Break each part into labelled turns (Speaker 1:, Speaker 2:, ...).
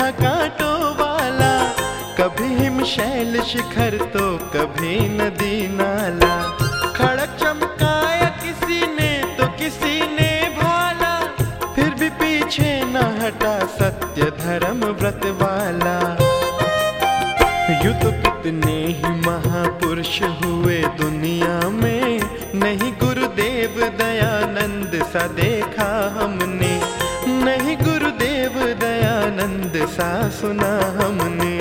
Speaker 1: था कांटों वाला। कभी हिमशैल शिखर तो कभी नदी नाला। खड़क चमकाया किसी ने तो किसी ने भाला। फिर भी पीछे न हटा सत्य धर्म व्रत वाला। यू तो कितने ही महापुरुष हुए दुनिया में। नहीं गुरुदेव दयानंद सा देखा हमने। नहीं गुरुदेव दयानंद सा सुना हमने।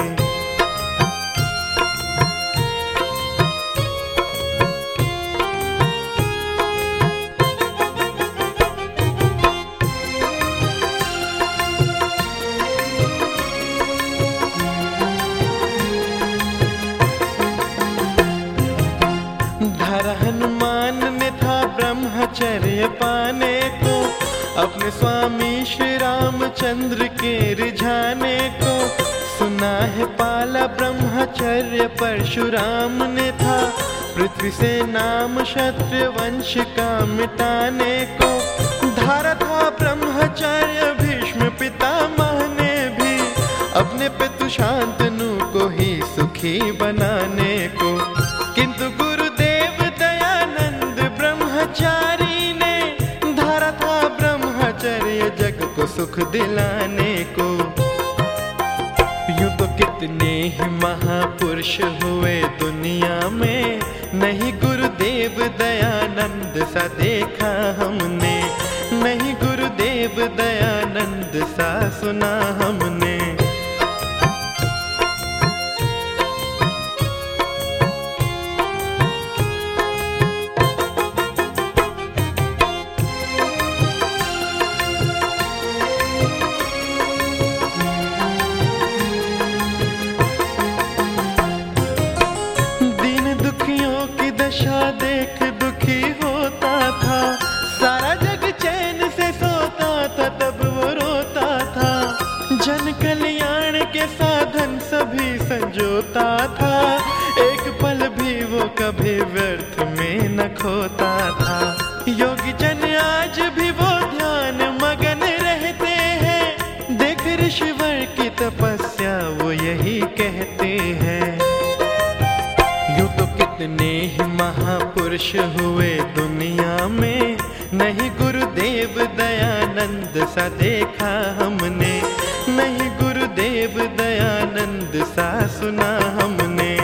Speaker 1: धर हनुमान ने था ब्रह्मचर्य पाने। अपने स्वामी श्री रामचंद्र के रिझाने को सुना है पाला ब्रह्मचर्य परशुराम ने था। पृथ्वी से नाम क्षत्रिय वंश का मिटाने को धारा था ब्रह्मचर्य भीष्म पितामह ने भी। अपने पितु शांतनु को ही सुखी बनाने सुख दिलाने को। यूँ तो कितने ही महापुरुष हुए दुनिया में। नहीं गुरुदेव दयानंद सा देखा हमने। नहीं गुरुदेव दयानंद सा सुना हमने। था। एक पल भी वो कभी व्यर्थ में न खोता था। योगी जन आज भी वो ध्यान मगन रहते हैं। देख ऋषिवर की तपस्या वो यही कहते हैं। यूँ तो कितने ही महापुरुष हुए दुनिया में। नहीं गुरुदेव दयानंद सा देखा हमने। नहीं गुरुदेव दयानंद सा सुना हमने।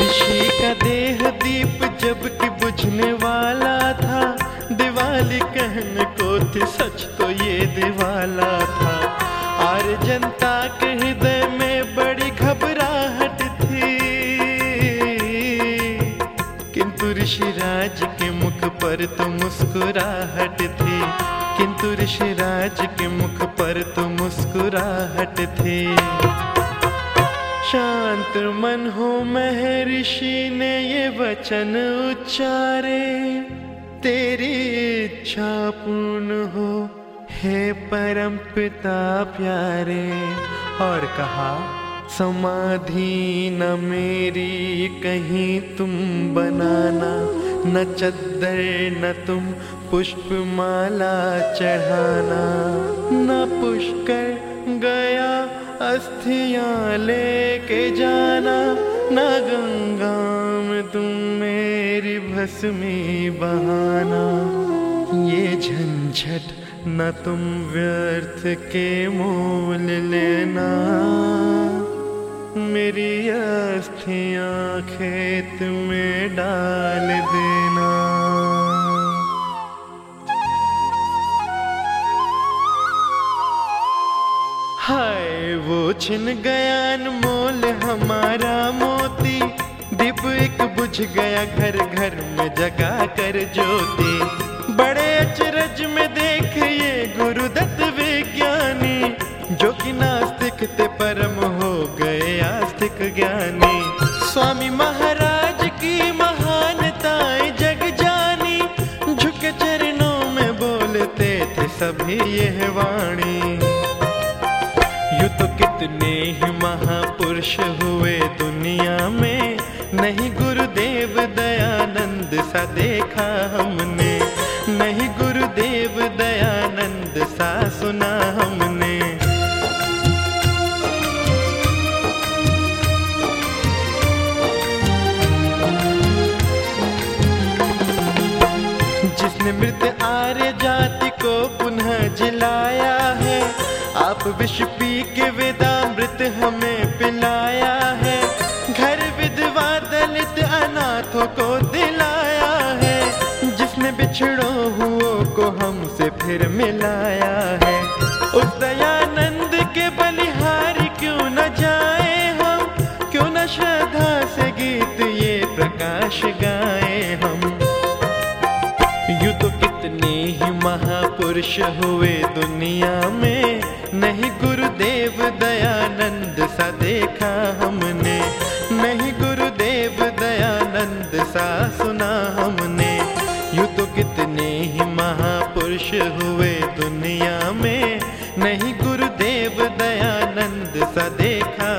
Speaker 1: ऋषि का देह दीप जब कि बुझने वाला था। दिवाली कहने को थी, सच तो ये दिवाला था। और जनता के हृदय में बड़ी घबराहट थी। किंतु ऋषिराज के मुख पर तो मुस्कुराहट थी। किंतु ऋषिराज के मुख पर तो मुस्कुराहट थी। शांत मन हो महर्षि ने ये वचन उच्चारे। तेरी इच्छा पूर्ण हो हे परम पिता प्यारे। और कहा, समाधि न मेरी कहीं तुम बनाना। न चद्दर, न तुम पुष्पमाला चढ़ाना। न पुष्कर गया अस्थियाँ लेके जाना। न गंगा में तुम मेरी भस्मी बहाना। ये झंझट न तुम व्यर्थ के मोल लेना। मेरी अस्थियाँ खेत में डाल देना। हाय, वो छिन गया अनमोल हमारा मोती। दीप एक बुझ गया घर घर में जगा कर ज्योति। अचरज में देख ये गुरुदत्त विज्ञानी, जो कि नास्तिक थे परम हो गए आस्तिक ज्ञानी। स्वामी महाराज की महानताएँ जग जानी, झुके चरणों में बोलते थे सभी यह वाणी। यू तो कितने ही महापुरुष हुए दुनिया में, नहीं गुरुदेव दयानंद सा देखा हमने। विष पी के वेदामृत हमें पिलाया है। घर विधवा दलित अनाथों को दिलाया है। जिसने बिछड़ो हुओं को हमसे फिर मिलाया है। उस दयानंद के बलिहारी क्यों न जाए हम? क्यों न श्रद्धा से गीत ये प्रकाश गाए हम? यू तो कितने ही महापुरुष हुए दुनिया दुनिया में नहीं गुरुदेव दयानंद सा देखा